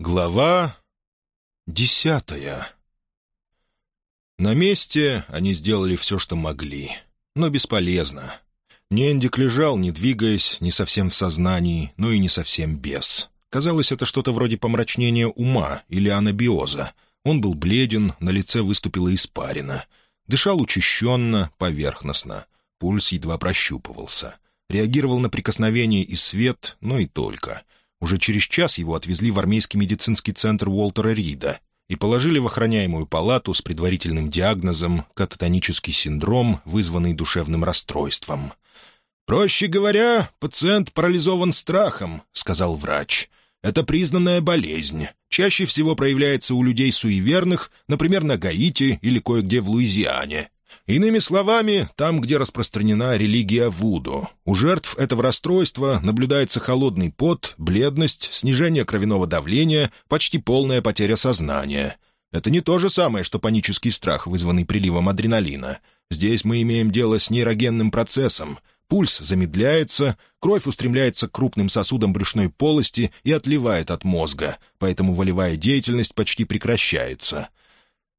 Глава десятая На месте они сделали все, что могли, но бесполезно. Нендик лежал, не двигаясь, не совсем в сознании, но и не совсем без. Казалось, это что-то вроде помрачнения ума или анабиоза. Он был бледен, на лице выступила испарина. Дышал учащенно, поверхностно. Пульс едва прощупывался. Реагировал на прикосновение и свет, но и только — уже через час его отвезли в армейский медицинский центр Уолтера Рида и положили в охраняемую палату с предварительным диагнозом кататонический синдром, вызванный душевным расстройством. «Проще говоря, пациент парализован страхом», — сказал врач. «Это признанная болезнь. Чаще всего проявляется у людей суеверных, например, на Гаити или кое-где в Луизиане. Иными словами, там, где распространена религия Вуду, у жертв этого расстройства наблюдается холодный пот, бледность, снижение кровяного давления, почти полная потеря сознания. Это не то же самое, что панический страх, вызванный приливом адреналина. Здесь мы имеем дело с нейрогенным процессом. Пульс замедляется, кровь устремляется к крупным сосудам брюшной полости и отливает от мозга, поэтому волевая деятельность почти прекращается —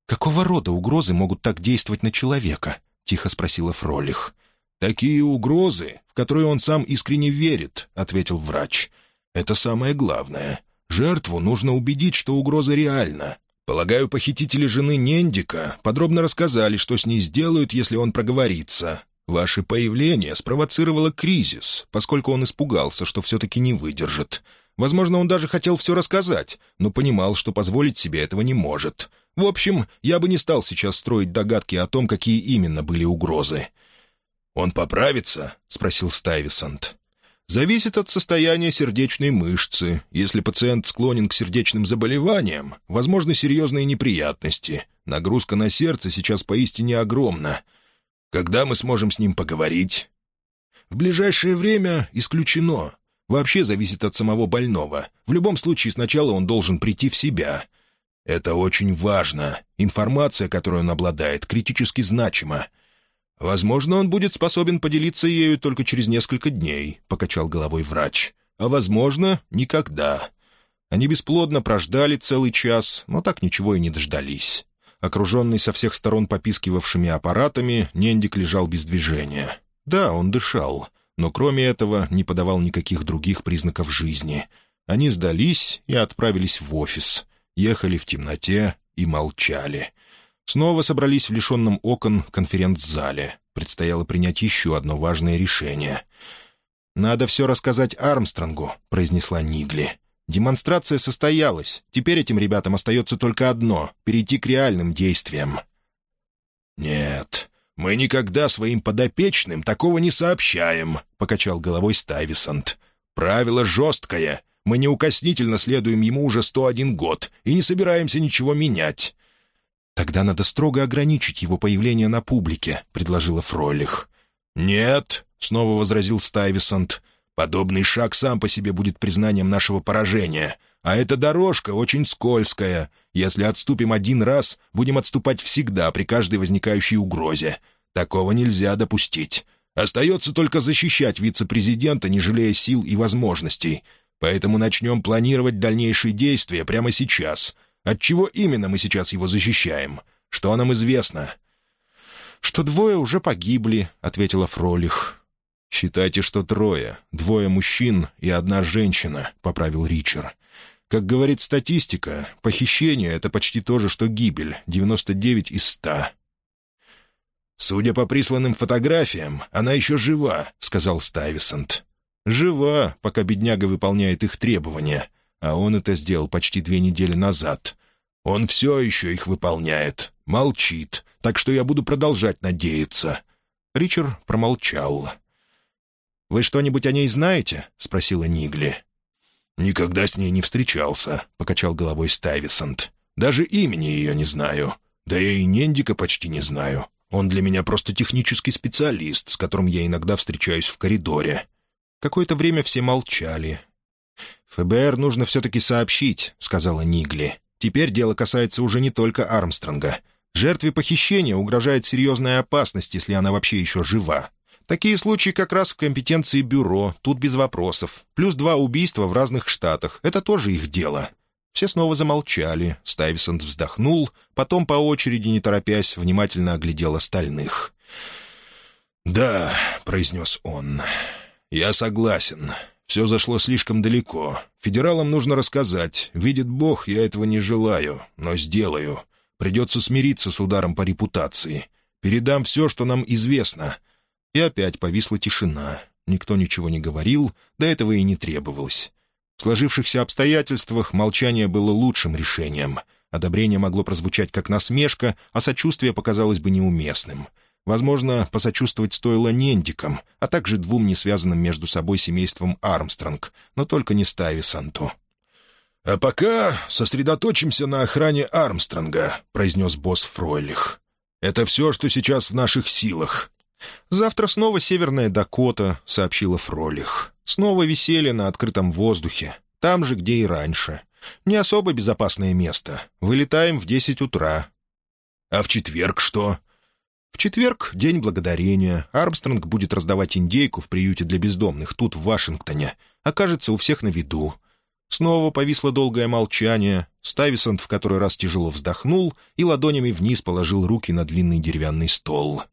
«Какого рода угрозы могут так действовать на человека?» — тихо спросила Фролих. «Такие угрозы, в которые он сам искренне верит», — ответил врач. «Это самое главное. Жертву нужно убедить, что угроза реальна. Полагаю, похитители жены Нендика подробно рассказали, что с ней сделают, если он проговорится. Ваше появление спровоцировало кризис, поскольку он испугался, что все-таки не выдержит. Возможно, он даже хотел все рассказать, но понимал, что позволить себе этого не может. В общем, я бы не стал сейчас строить догадки о том, какие именно были угрозы. «Он поправится?» — спросил Стайвисант. «Зависит от состояния сердечной мышцы. Если пациент склонен к сердечным заболеваниям, возможны серьезные неприятности. Нагрузка на сердце сейчас поистине огромна. Когда мы сможем с ним поговорить?» «В ближайшее время исключено. Вообще зависит от самого больного. В любом случае сначала он должен прийти в себя. Это очень важно. Информация, которой он обладает, критически значима. Возможно, он будет способен поделиться ею только через несколько дней, — покачал головой врач. А возможно, никогда. Они бесплодно прождали целый час, но так ничего и не дождались. Окруженный со всех сторон попискивавшими аппаратами, Нендик лежал без движения. Да, он дышал, но кроме этого не подавал никаких других признаков жизни. Они сдались и отправились в офис — ехали в темноте и молчали. Снова собрались в лишенном окон конференц-зале. Предстояло принять еще одно важное решение. «Надо все рассказать Армстронгу», — произнесла Нигли. «Демонстрация состоялась. Теперь этим ребятам остается только одно — перейти к реальным действиям». «Нет, мы никогда своим подопечным такого не сообщаем», — покачал головой Стайвисант. «Правило жесткое. Мы неукоснительно следуем ему уже сто один год и не собираемся ничего менять». «Тогда надо строго ограничить его появление на публике», — предложила Фролих. «Нет», — снова возразил Стайвисонт, — «подобный шаг сам по себе будет признанием нашего поражения. А эта дорожка очень скользкая. Если отступим один раз, будем отступать всегда при каждой возникающей угрозе. Такого нельзя допустить. Остается только защищать вице-президента, не жалея сил и возможностей. Поэтому начнем планировать дальнейшие действия прямо сейчас. От чего именно мы сейчас его защищаем? Что нам известно?» «Что двое уже погибли», — ответила Фролих. «Считайте, что трое. Двое мужчин и одна женщина», — поправил Ричард. «Как говорит статистика, похищение — это почти то же, что гибель, 99 из 100». «Судя по присланным фотографиям, она еще жива», — сказал Стайвисонт. Жива, пока бедняга выполняет их требования, а он это сделал почти две недели назад. Он все еще их выполняет, молчит, так что я буду продолжать надеяться». Ричард промолчал. «Вы что-нибудь о ней знаете?» — спросила Нигли. «Никогда с ней не встречался», — покачал головой Стайвисонт. «Даже имени ее не знаю. Да я и Нендика почти не знаю. Он для меня просто технический специалист, с которым я иногда встречаюсь в коридоре. Какое-то время все молчали. «ФБР нужно все-таки сообщить», — сказала Нигли. «Теперь дело касается уже не только Армстронга. Жертве похищения угрожает серьезная опасность, если она вообще еще жива. Такие случаи как раз в компетенции бюро, тут без вопросов. Плюс два убийства в разных штатах — это тоже их дело». Все снова замолчали, Стайвисонт вздохнул, потом по очереди, не торопясь, внимательно оглядел остальных. «Да», — произнес он, — «я согласен. Все зашло слишком далеко. Федералам нужно рассказать. Видит Бог, я этого не желаю, но сделаю. Придется смириться с ударом по репутации. Передам все, что нам известно». И опять повисла тишина. Никто ничего не говорил, до этого и не требовалось. В сложившихся обстоятельствах молчание было лучшим решением. Одобрение могло прозвучать как насмешка, а сочувствие показалось бы неуместным. Возможно, посочувствовать стоило Нендикам, а также двум несвязанным между собой семействам Армстронг, но только не Стайвисанту. «А пока сосредоточимся на охране Армстронга», — произнес босс Фройлих. «Это все, что сейчас в наших силах». «Завтра снова Северная Дакота», — сообщила Фролих. «Снова веселье на открытом воздухе. Там же, где и раньше. Не особо безопасное место. Вылетаем в десять утра». «А в четверг что?» В четверг — День Благодарения. Армстронг будет раздавать индейку в приюте для бездомных тут, в Вашингтоне. Окажется у всех на виду. Снова повисло долгое молчание. Стависонт в который раз тяжело вздохнул и ладонями вниз положил руки на длинный деревянный стол.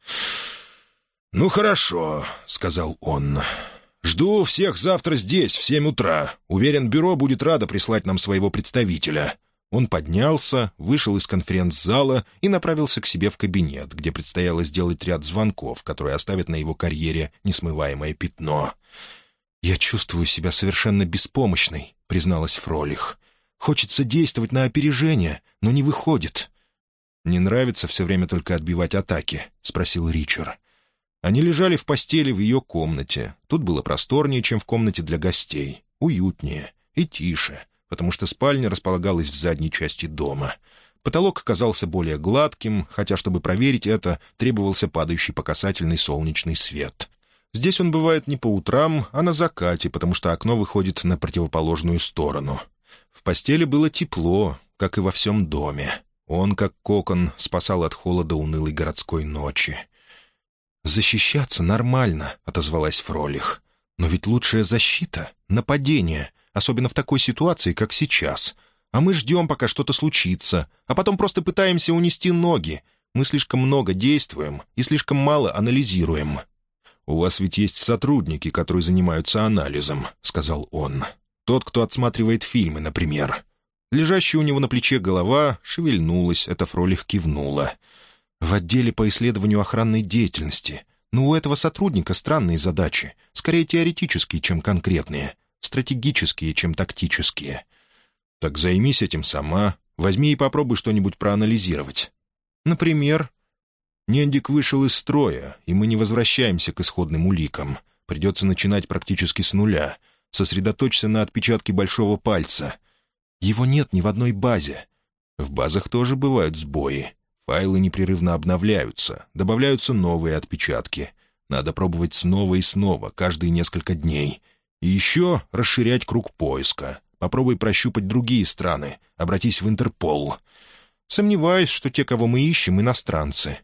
«Ну хорошо», — сказал он. «Жду всех завтра здесь, в семь утра. Уверен, бюро будет радо прислать нам своего представителя. Он поднялся, вышел из конференц-зала и направился к себе в кабинет, где предстояло сделать ряд звонков, которые оставят на его карьере несмываемое пятно. «Я чувствую себя совершенно беспомощной», — призналась Фролих. «Хочется действовать на опережение, но не выходит». «Не нравится все время только отбивать атаки?» — спросил Ричард. Они лежали в постели в ее комнате. Тут было просторнее, чем в комнате для гостей, уютнее и тише потому что спальня располагалась в задней части дома. Потолок казался более гладким, хотя, чтобы проверить это, требовался падающий по касательной солнечный свет. Здесь он бывает не по утрам, а на закате, потому что окно выходит на противоположную сторону. В постели было тепло, как и во всем доме. Он, как кокон, спасал от холода унылой городской ночи. «Защищаться нормально», — отозвалась Фролих. «Но ведь лучшая защита — нападение особенно в такой ситуации, как сейчас. А мы ждем, пока что-то случится, а потом просто пытаемся унести ноги. Мы слишком много действуем и слишком мало анализируем». «У вас ведь есть сотрудники, которые занимаются анализом», — сказал он. «Тот, кто отсматривает фильмы, например». Лежащая у него на плече голова шевельнулась, эта Фролих кивнула. «В отделе по исследованию охранной деятельности. Но у этого сотрудника странные задачи, скорее теоретические, чем конкретные стратегические, чем тактические. Так займись этим сама, возьми и попробуй что-нибудь проанализировать. Например, Нендик вышел из строя, и мы не возвращаемся к исходным уликам. Придется начинать практически с нуля. Сосредоточься на отпечатке большого пальца. Его нет ни в одной базе. В базах тоже бывают сбои. Файлы непрерывно обновляются, добавляются новые отпечатки. Надо пробовать снова и снова, каждые несколько дней. И еще расширять круг поиска. Попробуй прощупать другие страны. Обратись в Интерпол. Сомневаюсь, что те, кого мы ищем, иностранцы.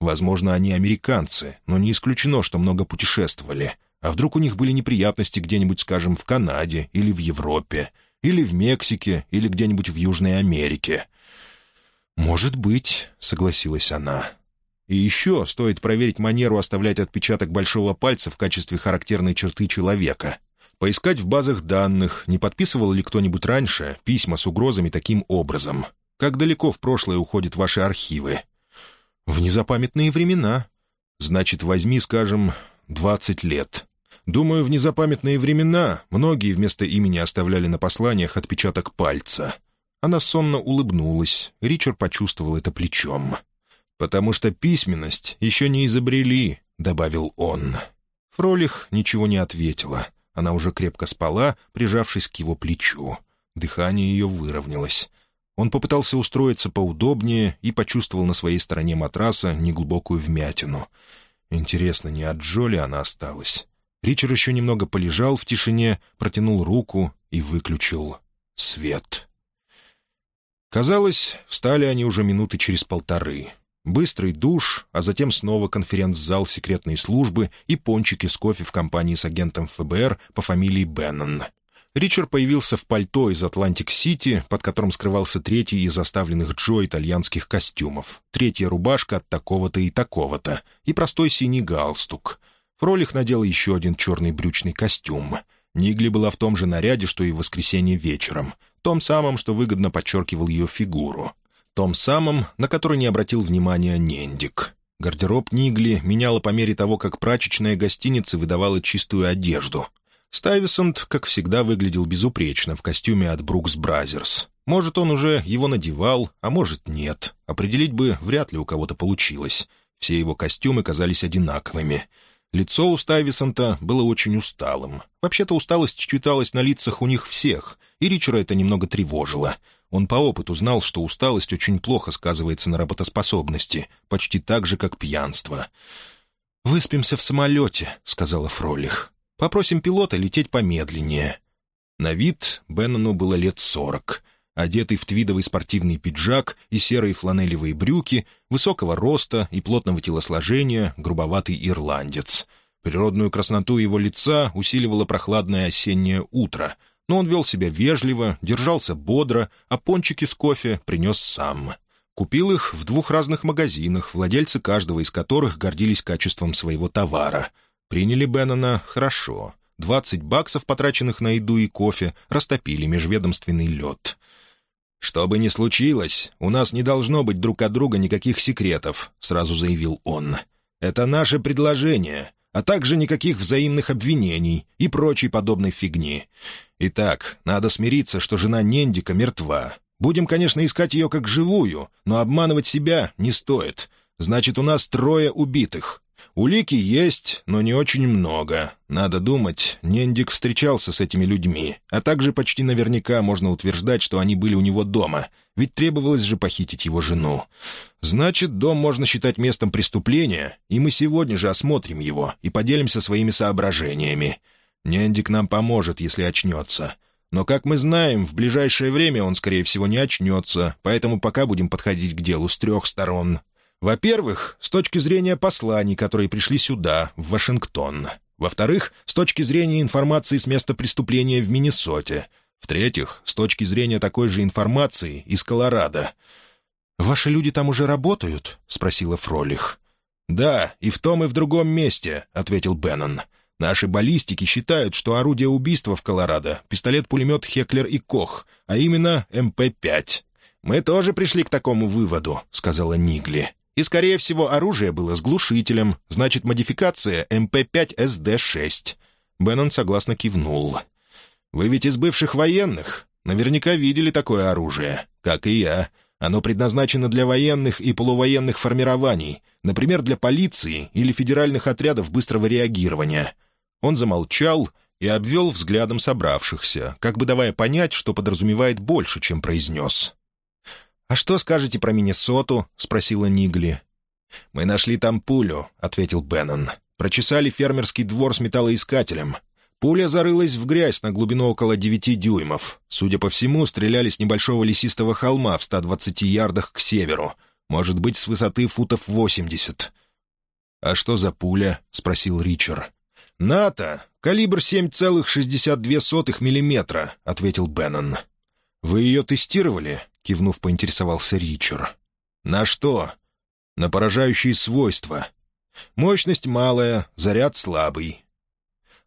Возможно, они американцы, но не исключено, что много путешествовали. А вдруг у них были неприятности где-нибудь, скажем, в Канаде или в Европе, или в Мексике, или где-нибудь в Южной Америке. «Может быть», — согласилась она. И еще стоит проверить манеру оставлять отпечаток большого пальца в качестве характерной черты человека поискать в базах данных, не подписывал ли кто-нибудь раньше письма с угрозами таким образом. Как далеко в прошлое уходят ваши архивы? В незапамятные времена. Значит, возьми, скажем, двадцать лет. Думаю, в незапамятные времена многие вместо имени оставляли на посланиях отпечаток пальца. Она сонно улыбнулась. Ричард почувствовал это плечом. «Потому что письменность еще не изобрели», — добавил он. Фролих ничего не ответила. Она уже крепко спала, прижавшись к его плечу. Дыхание ее выровнялось. Он попытался устроиться поудобнее и почувствовал на своей стороне матраса неглубокую вмятину. Интересно, не от Джо она осталась? Ричард еще немного полежал в тишине, протянул руку и выключил свет. Казалось, встали они уже минуты через полторы. Быстрый душ, а затем снова конференц-зал секретной службы и пончики с кофе в компании с агентом ФБР по фамилии Беннон. Ричард появился в пальто из Атлантик-Сити, под которым скрывался третий из оставленных Джо итальянских костюмов, третья рубашка от такого-то и такого-то, и простой синий галстук. Фролих надел еще один черный брючный костюм. Нигли была в том же наряде, что и в воскресенье вечером, том самом, что выгодно подчеркивал ее фигуру. Том самом, на который не обратил внимания Нендик. Гардероб Нигли меняла по мере того, как прачечная гостиница выдавала чистую одежду — Стайвисонт, как всегда, выглядел безупречно в костюме от Брукс Бразерс. Может, он уже его надевал, а может, нет. Определить бы вряд ли у кого-то получилось. Все его костюмы казались одинаковыми. Лицо у Стайвисонта было очень усталым. Вообще-то усталость читалась на лицах у них всех, и Ричера это немного тревожило. Он по опыту знал, что усталость очень плохо сказывается на работоспособности, почти так же, как пьянство. «Выспимся в самолете», — сказала Фролих. Попросим пилота лететь помедленнее». На вид Беннону было лет сорок. Одетый в твидовый спортивный пиджак и серые фланелевые брюки, высокого роста и плотного телосложения, грубоватый ирландец. Природную красноту его лица усиливало прохладное осеннее утро, но он вел себя вежливо, держался бодро, а пончики с кофе принес сам. Купил их в двух разных магазинах, владельцы каждого из которых гордились качеством своего товара — Приняли Беннона хорошо. Двадцать баксов, потраченных на еду и кофе, растопили межведомственный лед. «Что бы ни случилось, у нас не должно быть друг от друга никаких секретов», — сразу заявил он. «Это наше предложение, а также никаких взаимных обвинений и прочей подобной фигни. Итак, надо смириться, что жена Нендика мертва. Будем, конечно, искать ее как живую, но обманывать себя не стоит. Значит, у нас трое убитых. Улики есть, но не очень много. Надо думать, Нендик встречался с этими людьми, а также почти наверняка можно утверждать, что они были у него дома, ведь требовалось же похитить его жену. Значит, дом можно считать местом преступления, и мы сегодня же осмотрим его и поделимся своими соображениями. Нендик нам поможет, если очнется. Но, как мы знаем, в ближайшее время он, скорее всего, не очнется, поэтому пока будем подходить к делу с трех сторон. Во-первых, с точки зрения посланий, которые пришли сюда, в Вашингтон. Во-вторых, с точки зрения информации с места преступления в Миннесоте. В-третьих, с точки зрения такой же информации из Колорадо. «Ваши люди там уже работают?» — спросила Фролих. «Да, и в том, и в другом месте», — ответил Беннон. «Наши баллистики считают, что орудие убийства в Колорадо — пистолет-пулемет Хеклер и Кох, а именно МП-5». «Мы тоже пришли к такому выводу», — сказала Нигли. И, скорее всего, оружие было с глушителем, значит, модификация МП-5СД-6. Беннон согласно кивнул. «Вы ведь из бывших военных. Наверняка видели такое оружие, как и я. Оно предназначено для военных и полувоенных формирований, например, для полиции или федеральных отрядов быстрого реагирования». Он замолчал и обвел взглядом собравшихся, как бы давая понять, что подразумевает больше, чем произнес. «А что скажете про Миннесоту?» — спросила Нигли. «Мы нашли там пулю», — ответил Беннон. «Прочесали фермерский двор с металлоискателем. Пуля зарылась в грязь на глубину около девяти дюймов. Судя по всему, стреляли с небольшого лесистого холма в 120 ярдах к северу. Может быть, с высоты футов 80. «А что за пуля?» — спросил Ричард. «НАТО. Калибр 7,62 миллиметра», — ответил Беннон. «Вы ее тестировали?» Кивнув, поинтересовался Ричард. «На что?» «На поражающие свойства. Мощность малая, заряд слабый».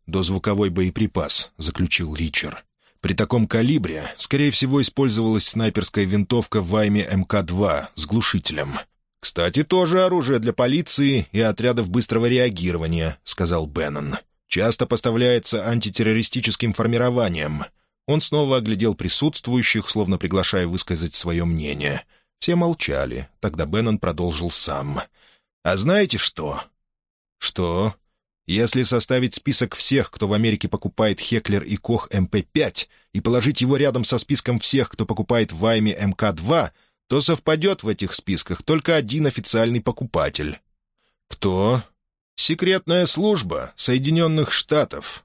«Дозвуковой боеприпас», — заключил Ричард. «При таком калибре, скорее всего, использовалась снайперская винтовка Вайме МК-2 с глушителем». «Кстати, тоже оружие для полиции и отрядов быстрого реагирования», — сказал Беннон. «Часто поставляется антитеррористическим формированием. Он снова оглядел присутствующих, словно приглашая высказать свое мнение. Все молчали. Тогда Беннон продолжил сам. «А знаете что?» «Что?» Если составить список всех, кто в Америке покупает Хеклер и Кох МП-5, и положить его рядом со списком всех, кто покупает Вайме МК-2, то совпадет в этих списках только один официальный покупатель. Кто? Секретная служба Соединенных Штатов.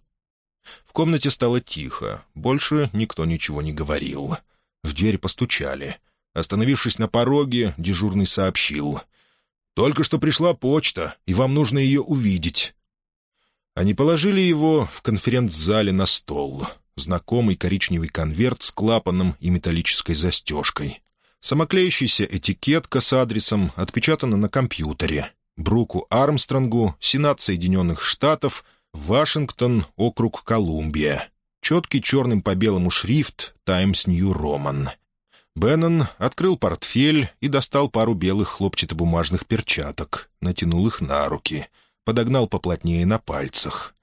Комнате стало тихо, больше никто ничего не говорил. В дверь постучали. Остановившись на пороге, дежурный сообщил. «Только что пришла почта, и вам нужно ее увидеть». Они положили его в конференц-зале на стол. знакомый коричневый конверт с клапаном и металлической застежкой. Самоклеющаяся этикетка с адресом отпечатана на компьютере. Бруку Армстронгу, Сенат Соединенных Штатов, Вашингтон, округ Колумбия. Четкий черным по белому шрифт «Таймс Нью Роман». Беннон открыл портфель и достал пару белых хлопчатобумажных перчаток, натянул их на руки, подогнал поплотнее на пальцах.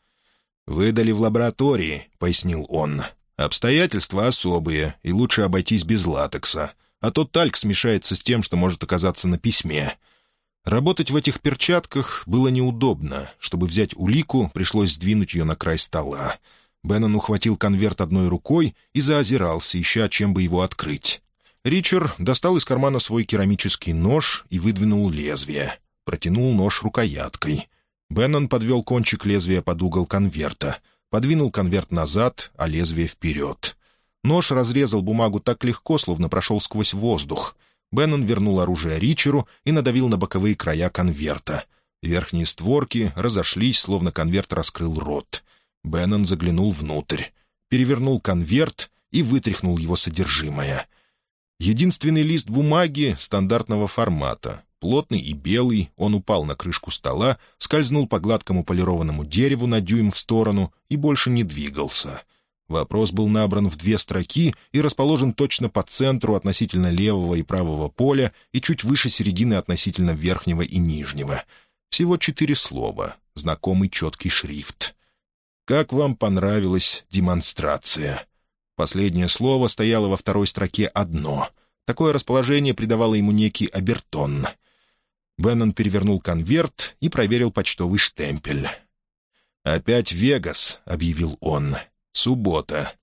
«Выдали в лаборатории», — пояснил он. «Обстоятельства особые, и лучше обойтись без латекса, а то тальк смешается с тем, что может оказаться на письме». Работать в этих перчатках было неудобно. Чтобы взять улику, пришлось сдвинуть ее на край стола. Беннон ухватил конверт одной рукой и заозирался, ища, чем бы его открыть. Ричард достал из кармана свой керамический нож и выдвинул лезвие. Протянул нож рукояткой. Беннон подвел кончик лезвия под угол конверта. Подвинул конверт назад, а лезвие вперед. Нож разрезал бумагу так легко, словно прошел сквозь воздух. Беннон вернул оружие Ричеру и надавил на боковые края конверта. Верхние створки разошлись, словно конверт раскрыл рот. Беннон заглянул внутрь, перевернул конверт и вытряхнул его содержимое — Единственный лист бумаги стандартного формата. Плотный и белый, он упал на крышку стола, скользнул по гладкому полированному дереву на дюйм в сторону и больше не двигался. Вопрос был набран в две строки и расположен точно по центру относительно левого и правого поля и чуть выше середины относительно верхнего и нижнего. Всего четыре слова, знакомый четкий шрифт. «Как вам понравилась демонстрация?» Последнее слово стояло во второй строке одно. Такое расположение придавало ему некий обертон. Беннон перевернул конверт и проверил почтовый штемпель. «Опять Вегас», — объявил он. «Суббота.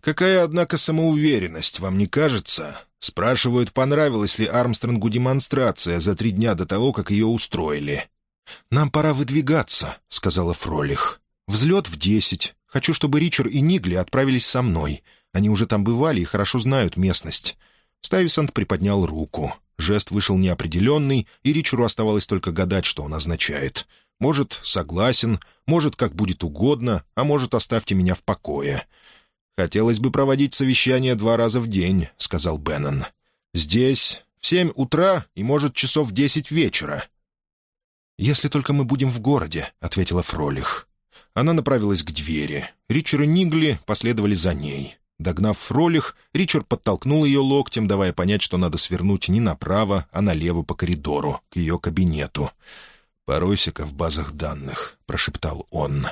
Какая, однако, самоуверенность, вам не кажется?» Спрашивают, понравилась ли Армстронгу демонстрация за три дня до того, как ее устроили. «Нам пора выдвигаться», — сказала Фролих. «Взлет в десять. Хочу, чтобы Ричард и Нигли отправились со мной. Они уже там бывали и хорошо знают местность». Стайвисонт приподнял руку. Жест вышел неопределенный, и Ричеру оставалось только гадать, что он означает. Может, согласен, может, как будет угодно, а может, оставьте меня в покое. «Хотелось бы проводить совещание два раза в день», — сказал Беннон. «Здесь в семь утра и, может, часов в десять вечера». «Если только мы будем в городе», — ответила Фролих. Она направилась к двери. Ричард и Нигли последовали за ней. Догнав Фролих, Ричард подтолкнул ее локтем, давая понять, что надо свернуть не направо, а налево по коридору, к ее кабинету. «Поройся-ка в базах данных», — прошептал он.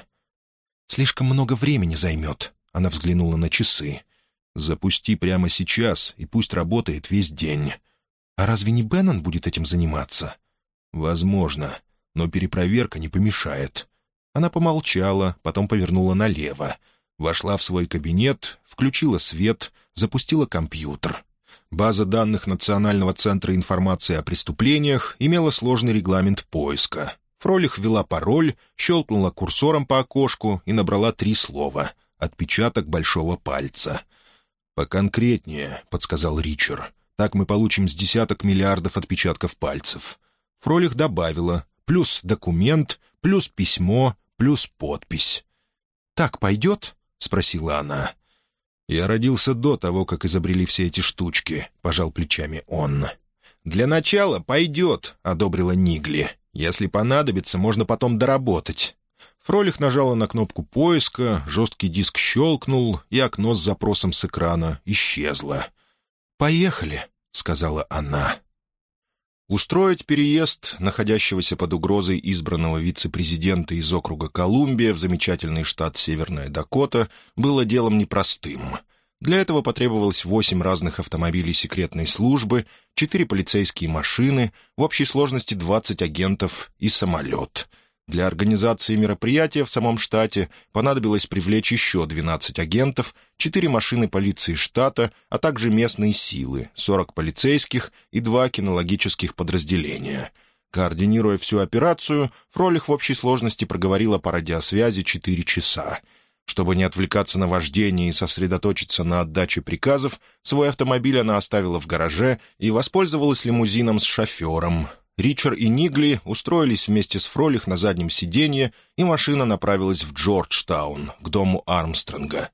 «Слишком много времени займет», — она взглянула на часы. «Запусти прямо сейчас, и пусть работает весь день». «А разве не Беннон будет этим заниматься?» «Возможно, но перепроверка не помешает». Она помолчала, потом повернула налево. Вошла в свой кабинет, включила свет, запустила компьютер. База данных Национального центра информации о преступлениях имела сложный регламент поиска. Фролих ввела пароль, щелкнула курсором по окошку и набрала три слова. Отпечаток большого пальца. «Поконкретнее», — подсказал Ричард. «Так мы получим с десяток миллиардов отпечатков пальцев». Фролих добавила, плюс документ, плюс письмо, плюс подпись. «Так пойдет?» — спросила она. «Я родился до того, как изобрели все эти штучки», — пожал плечами он. «Для начала пойдет», — одобрила Нигли. «Если понадобится, можно потом доработать». Фролих нажала на кнопку поиска, жесткий диск щелкнул, и окно с запросом с экрана исчезло. «Поехали», — сказала она. Устроить переезд находящегося под угрозой избранного вице-президента из округа Колумбия в замечательный штат Северная Дакота было делом непростым. Для этого потребовалось восемь разных автомобилей секретной службы, четыре полицейские машины, в общей сложности 20 агентов и самолет — для организации мероприятия в самом штате понадобилось привлечь еще 12 агентов, 4 машины полиции штата, а также местные силы, 40 полицейских и 2 кинологических подразделения. Координируя всю операцию, Фролих в общей сложности проговорила по радиосвязи 4 часа. Чтобы не отвлекаться на вождение и сосредоточиться на отдаче приказов, свой автомобиль она оставила в гараже и воспользовалась лимузином с шофером. Ричард и Нигли устроились вместе с Фролих на заднем сиденье, и машина направилась в Джорджтаун, к дому Армстронга.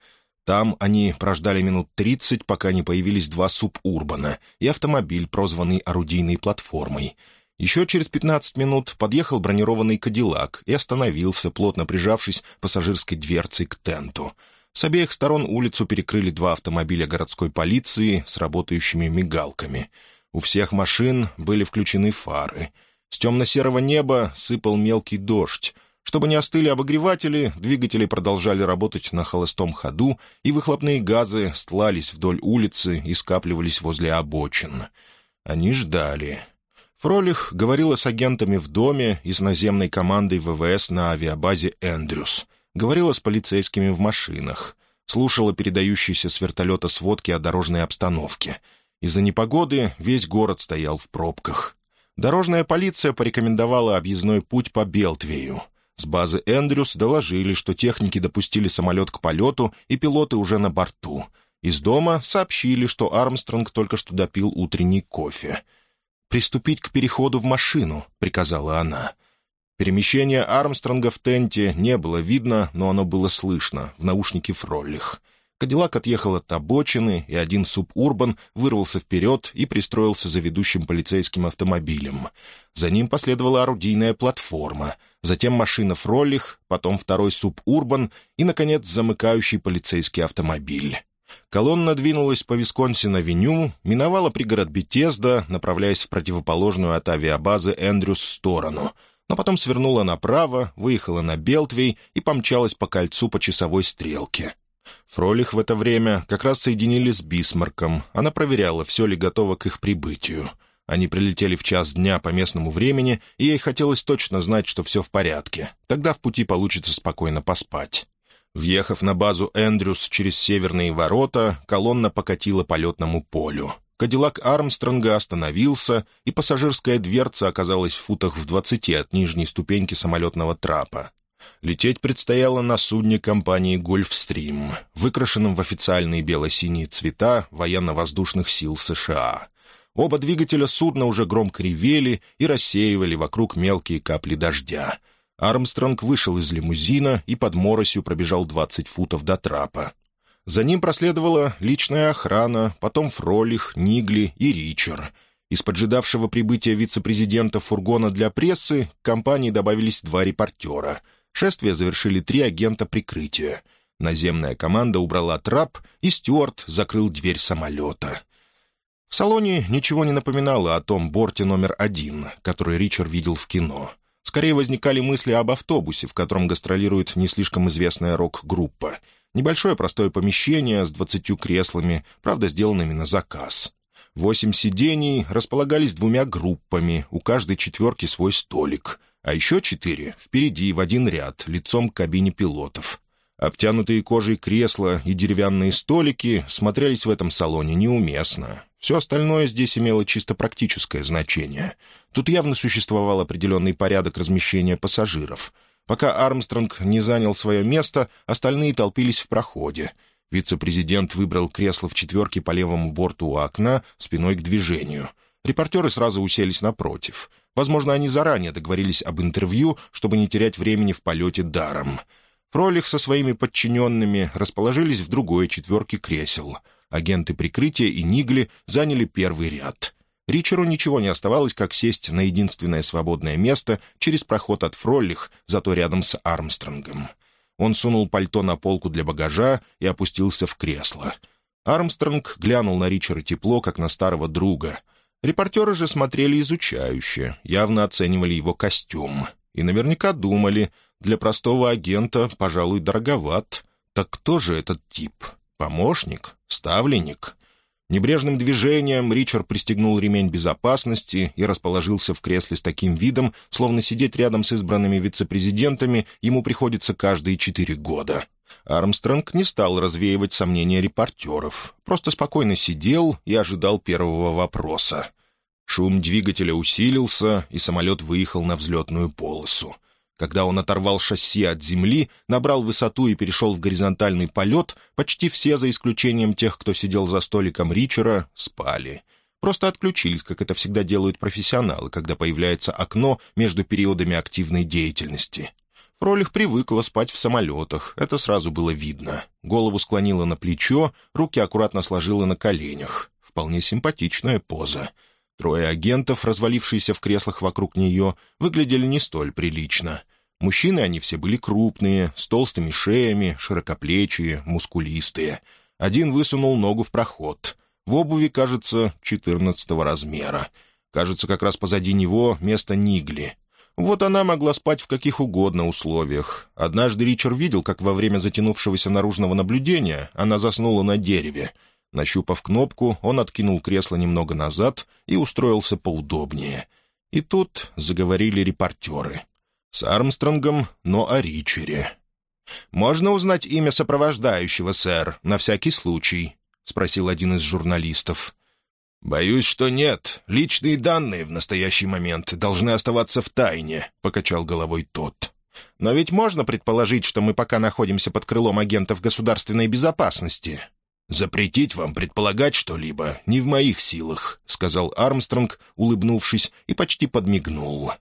Там они прождали минут тридцать, пока не появились два субурбана и автомобиль, прозванный орудийной платформой. Еще через пятнадцать минут подъехал бронированный «Кадиллак» и остановился, плотно прижавшись пассажирской дверцей к тенту. С обеих сторон улицу перекрыли два автомобиля городской полиции с работающими мигалками. У всех машин были включены фары. С темно-серого неба сыпал мелкий дождь, чтобы не остыли обогреватели, двигатели продолжали работать на холостом ходу, и выхлопные газы стлались вдоль улицы и скапливались возле обочин. Они ждали. Фролих говорила с агентами в доме и с наземной командой ВВС на авиабазе «Эндрюс». Говорила с полицейскими в машинах. Слушала передающиеся с вертолета сводки о дорожной обстановке. Из-за непогоды весь город стоял в пробках. Дорожная полиция порекомендовала объездной путь по Белтвею. С базы «Эндрюс» доложили, что техники допустили самолет к полету, и пилоты уже на борту. Из дома сообщили, что Армстронг только что допил утренний кофе. «Приступить к переходу в машину», — приказала она. Перемещение Армстронга в тенте не было видно, но оно было слышно в наушнике Фроллих. Кадиллак отъехал от обочины, и один субурбан вырвался вперед и пристроился за ведущим полицейским автомобилем. За ним последовала орудийная платформа, затем машина Фроллих, потом второй субурбан и, наконец, замыкающий полицейский автомобиль. Колонна двинулась по Висконсин-авеню, миновала пригород Бетезда, направляясь в противоположную от авиабазы Эндрюс сторону, но потом свернула направо, выехала на Белтвей и помчалась по кольцу по часовой стрелке. Фролих в это время как раз соединили с Бисмарком. Она проверяла, все ли готово к их прибытию. Они прилетели в час дня по местному времени, и ей хотелось точно знать, что все в порядке. Тогда в пути получится спокойно поспать. Въехав на базу Эндрюс через северные ворота, колонна покатила по летному полю. Кадиллак Армстронга остановился, и пассажирская дверца оказалась в футах в двадцати от нижней ступеньки самолетного трапа. Лететь предстояло на судне компании «Гольфстрим», выкрашенном в официальные бело-синие цвета военно-воздушных сил США. Оба двигателя судна уже громко ревели и рассеивали вокруг мелкие капли дождя. Армстронг вышел из лимузина и под моросью пробежал 20 футов до трапа. За ним проследовала личная охрана, потом Фролих, Нигли и Ричер. Из поджидавшего прибытия вице-президента фургона для прессы к компании добавились два репортера — Шествие завершили три агента прикрытия. Наземная команда убрала трап, и Стюарт закрыл дверь самолета. В салоне ничего не напоминало о том борте номер один, который Ричард видел в кино. Скорее возникали мысли об автобусе, в котором гастролирует не слишком известная рок-группа. Небольшое простое помещение с двадцатью креслами, правда, сделанными на заказ. Восемь сидений располагались двумя группами, у каждой четверки свой столик — а еще четыре впереди в один ряд, лицом к кабине пилотов. Обтянутые кожей кресла и деревянные столики смотрелись в этом салоне неуместно. Все остальное здесь имело чисто практическое значение. Тут явно существовал определенный порядок размещения пассажиров. Пока Армстронг не занял свое место, остальные толпились в проходе. Вице-президент выбрал кресло в четверке по левому борту у окна, спиной к движению. Репортеры сразу уселись напротив — Возможно, они заранее договорились об интервью, чтобы не терять времени в полете даром. Фролих со своими подчиненными расположились в другой четверке кресел. Агенты прикрытия и Нигли заняли первый ряд. Ричеру ничего не оставалось, как сесть на единственное свободное место через проход от Фроллих, зато рядом с Армстронгом. Он сунул пальто на полку для багажа и опустился в кресло. Армстронг глянул на Ричера тепло, как на старого друга — Репортеры же смотрели изучающе, явно оценивали его костюм. И наверняка думали, для простого агента, пожалуй, дороговат. Так кто же этот тип? Помощник? Ставленник? Небрежным движением Ричард пристегнул ремень безопасности и расположился в кресле с таким видом, словно сидеть рядом с избранными вице-президентами ему приходится каждые четыре года. Армстронг не стал развеивать сомнения репортеров, просто спокойно сидел и ожидал первого вопроса. Шум двигателя усилился, и самолет выехал на взлетную полосу. Когда он оторвал шасси от земли, набрал высоту и перешел в горизонтальный полет, почти все, за исключением тех, кто сидел за столиком Ричера, спали. Просто отключились, как это всегда делают профессионалы, когда появляется окно между периодами активной деятельности. Фролих привыкла спать в самолетах, это сразу было видно. Голову склонила на плечо, руки аккуратно сложила на коленях. Вполне симпатичная поза. Трое агентов, развалившиеся в креслах вокруг нее, выглядели не столь прилично. Мужчины они все были крупные, с толстыми шеями, широкоплечие, мускулистые. Один высунул ногу в проход. В обуви, кажется, четырнадцатого размера. Кажется, как раз позади него место Нигли. Вот она могла спать в каких угодно условиях. Однажды Ричард видел, как во время затянувшегося наружного наблюдения она заснула на дереве. Нащупав кнопку, он откинул кресло немного назад и устроился поудобнее. И тут заговорили репортеры. С Армстронгом, но о Ричере. «Можно узнать имя сопровождающего, сэр, на всякий случай?» — спросил один из журналистов. «Боюсь, что нет. Личные данные в настоящий момент должны оставаться в тайне», — покачал головой тот. «Но ведь можно предположить, что мы пока находимся под крылом агентов государственной безопасности». «Запретить вам предполагать что-либо не в моих силах», — сказал Армстронг, улыбнувшись, и почти подмигнул.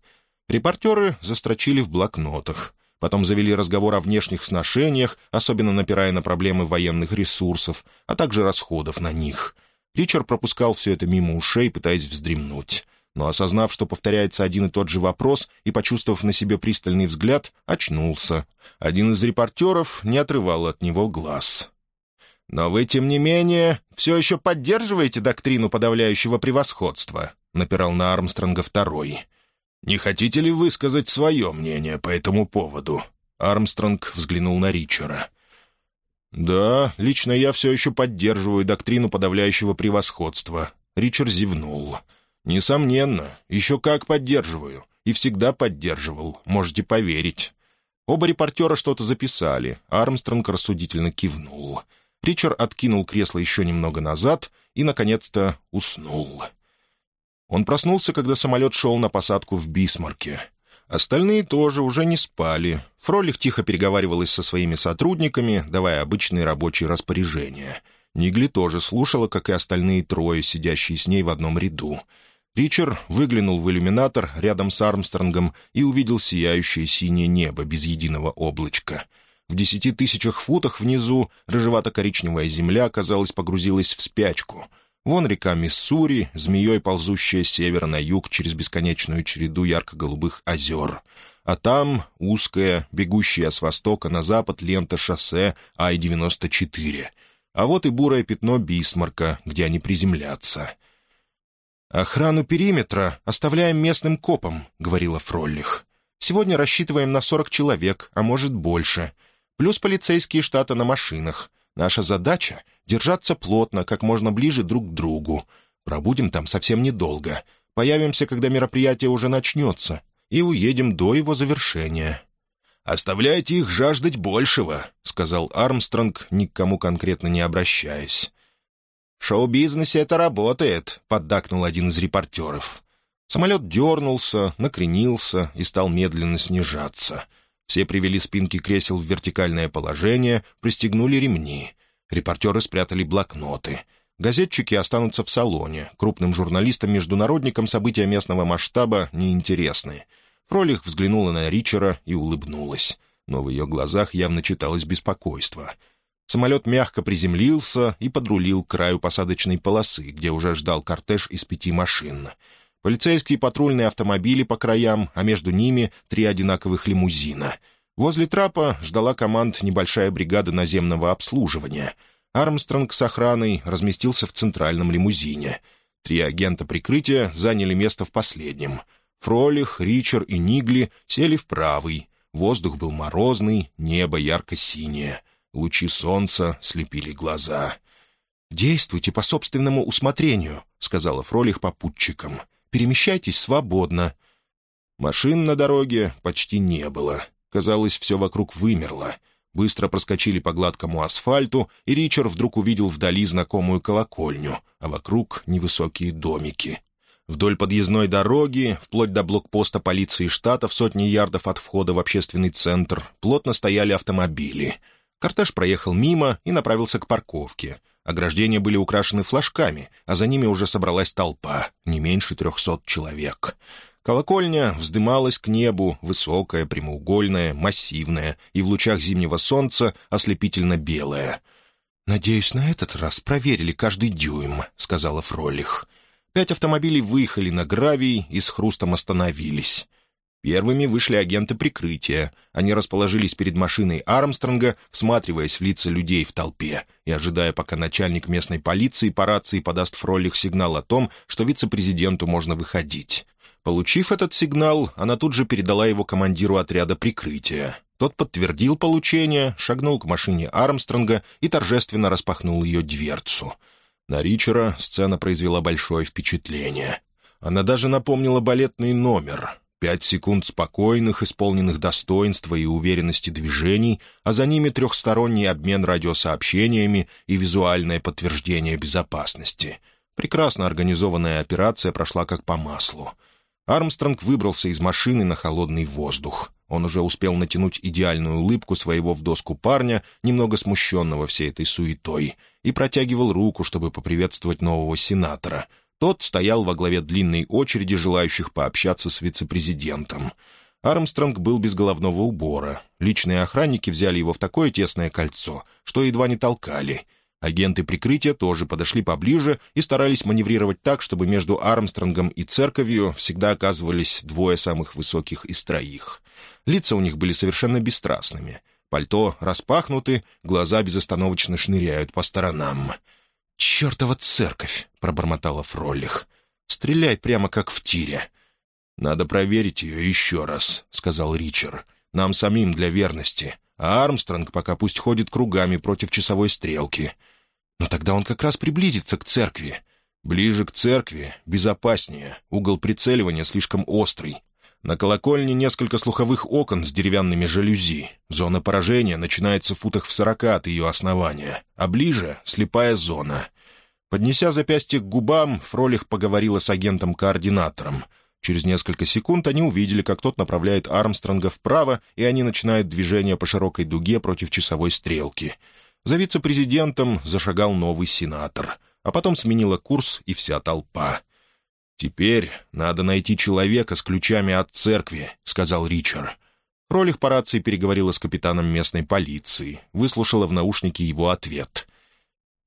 Репортеры застрочили в блокнотах. Потом завели разговор о внешних сношениях, особенно напирая на проблемы военных ресурсов, а также расходов на них — Ричард пропускал все это мимо ушей, пытаясь вздремнуть. Но, осознав, что повторяется один и тот же вопрос, и почувствовав на себе пристальный взгляд, очнулся. Один из репортеров не отрывал от него глаз. «Но вы, тем не менее, все еще поддерживаете доктрину подавляющего превосходства», — напирал на Армстронга второй. «Не хотите ли высказать свое мнение по этому поводу?» Армстронг взглянул на Ричера. «Да, лично я все еще поддерживаю доктрину подавляющего превосходства». Ричард зевнул. «Несомненно, еще как поддерживаю. И всегда поддерживал, можете поверить». Оба репортера что-то записали. Армстронг рассудительно кивнул. Ричард откинул кресло еще немного назад и, наконец-то, уснул. Он проснулся, когда самолет шел на посадку в Бисмарке. Остальные тоже уже не спали. Фролих тихо переговаривалась со своими сотрудниками, давая обычные рабочие распоряжения. Нигли тоже слушала, как и остальные трое, сидящие с ней в одном ряду. Ричард выглянул в иллюминатор рядом с Армстронгом и увидел сияющее синее небо без единого облачка. В десяти тысячах футах внизу рыжевато-коричневая земля, казалось, погрузилась в спячку — Вон река Миссури, змеей ползущая с севера на юг через бесконечную череду ярко-голубых озер. А там узкая, бегущая с востока на запад лента шоссе Ай-94. А вот и бурое пятно Бисмарка, где они приземлятся. «Охрану периметра оставляем местным копам», — говорила Фроллих. «Сегодня рассчитываем на сорок человек, а может больше. Плюс полицейские штаты на машинах. Наша задача — держаться плотно, как можно ближе друг к другу. Пробудем там совсем недолго. Появимся, когда мероприятие уже начнется, и уедем до его завершения». «Оставляйте их жаждать большего», — сказал Армстронг, ни к кому конкретно не обращаясь. «В шоу-бизнесе это работает», — поддакнул один из репортеров. Самолет дернулся, накренился и стал медленно снижаться — все привели спинки кресел в вертикальное положение, пристегнули ремни. Репортеры спрятали блокноты. Газетчики останутся в салоне. Крупным журналистам-международникам события местного масштаба неинтересны. Фролих взглянула на Ричера и улыбнулась. Но в ее глазах явно читалось беспокойство. Самолет мягко приземлился и подрулил к краю посадочной полосы, где уже ждал кортеж из пяти машин — Полицейские патрульные автомобили по краям, а между ними три одинаковых лимузина. Возле трапа ждала команд небольшая бригада наземного обслуживания. Армстронг с охраной разместился в центральном лимузине. Три агента прикрытия заняли место в последнем. Фролих, Ричард и Нигли сели в правый. Воздух был морозный, небо ярко-синее. Лучи солнца слепили глаза. «Действуйте по собственному усмотрению», — сказала Фролих попутчикам. Перемещайтесь свободно». Машин на дороге почти не было. Казалось, все вокруг вымерло. Быстро проскочили по гладкому асфальту, и Ричард вдруг увидел вдали знакомую колокольню, а вокруг невысокие домики. Вдоль подъездной дороги, вплоть до блокпоста полиции штата в сотни ярдов от входа в общественный центр, плотно стояли автомобили. Кортеж проехал мимо и направился к парковке — Ограждения были украшены флажками, а за ними уже собралась толпа, не меньше трехсот человек. Колокольня вздымалась к небу, высокая, прямоугольная, массивная и в лучах зимнего солнца ослепительно белая. «Надеюсь, на этот раз проверили каждый дюйм», — сказала Фролих. Пять автомобилей выехали на гравий и с хрустом остановились. Первыми вышли агенты прикрытия. Они расположились перед машиной Армстронга, всматриваясь в лица людей в толпе и ожидая, пока начальник местной полиции по рации подаст Фролих сигнал о том, что вице-президенту можно выходить. Получив этот сигнал, она тут же передала его командиру отряда прикрытия. Тот подтвердил получение, шагнул к машине Армстронга и торжественно распахнул ее дверцу. На Ричера сцена произвела большое впечатление. Она даже напомнила балетный номер. Пять секунд спокойных, исполненных достоинства и уверенности движений, а за ними трехсторонний обмен радиосообщениями и визуальное подтверждение безопасности. Прекрасно организованная операция прошла как по маслу — Армстронг выбрался из машины на холодный воздух. Он уже успел натянуть идеальную улыбку своего в доску парня, немного смущенного всей этой суетой, и протягивал руку, чтобы поприветствовать нового сенатора. Тот стоял во главе длинной очереди желающих пообщаться с вице-президентом. Армстронг был без головного убора. Личные охранники взяли его в такое тесное кольцо, что едва не толкали — Агенты прикрытия тоже подошли поближе и старались маневрировать так, чтобы между Армстронгом и церковью всегда оказывались двое самых высоких из троих. Лица у них были совершенно бесстрастными. Пальто распахнуты, глаза безостановочно шныряют по сторонам. «Чертова церковь!» — пробормотала Фроллих. «Стреляй прямо как в тире». «Надо проверить ее еще раз», — сказал Ричард. «Нам самим для верности. А Армстронг пока пусть ходит кругами против часовой стрелки». Но тогда он как раз приблизится к церкви. Ближе к церкви, безопаснее, угол прицеливания слишком острый. На колокольне несколько слуховых окон с деревянными жалюзи. Зона поражения начинается в футах в сорока от ее основания, а ближе — слепая зона. Поднеся запястье к губам, Фролих поговорила с агентом-координатором. Через несколько секунд они увидели, как тот направляет Армстронга вправо, и они начинают движение по широкой дуге против часовой стрелки — за вице-президентом зашагал новый сенатор, а потом сменила курс и вся толпа. «Теперь надо найти человека с ключами от церкви», — сказал Ричард. Ролих по рации переговорила с капитаном местной полиции, выслушала в наушнике его ответ.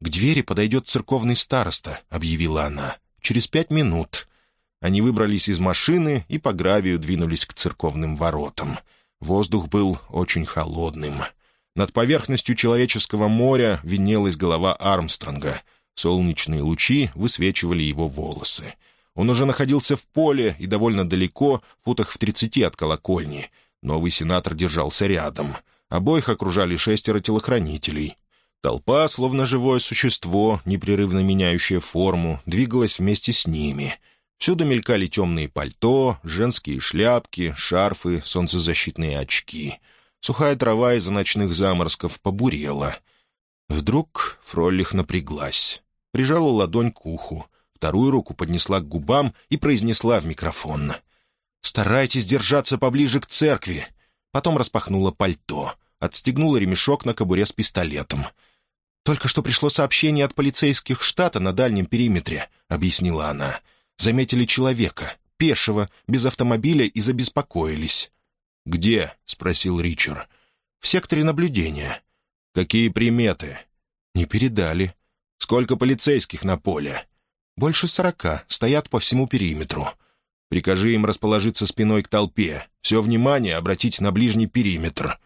«К двери подойдет церковный староста», — объявила она. «Через пять минут». Они выбрались из машины и по гравию двинулись к церковным воротам. Воздух был очень холодным. Над поверхностью человеческого моря виднелась голова Армстронга. Солнечные лучи высвечивали его волосы. Он уже находился в поле и довольно далеко, в футах в тридцати от колокольни. Новый сенатор держался рядом. Обоих окружали шестеро телохранителей. Толпа, словно живое существо, непрерывно меняющее форму, двигалась вместе с ними. Всюду мелькали темные пальто, женские шляпки, шарфы, солнцезащитные очки — Сухая трава из-за ночных заморозков побурела. Вдруг Фроллих напряглась. Прижала ладонь к уху, вторую руку поднесла к губам и произнесла в микрофон. «Старайтесь держаться поближе к церкви». Потом распахнула пальто, отстегнула ремешок на кобуре с пистолетом. «Только что пришло сообщение от полицейских штата на дальнем периметре», — объяснила она. «Заметили человека, пешего, без автомобиля и забеспокоились. «Где?» — спросил Ричард. «В секторе наблюдения». «Какие приметы?» «Не передали». «Сколько полицейских на поле?» «Больше сорока. Стоят по всему периметру». «Прикажи им расположиться спиной к толпе. Все внимание обратить на ближний периметр».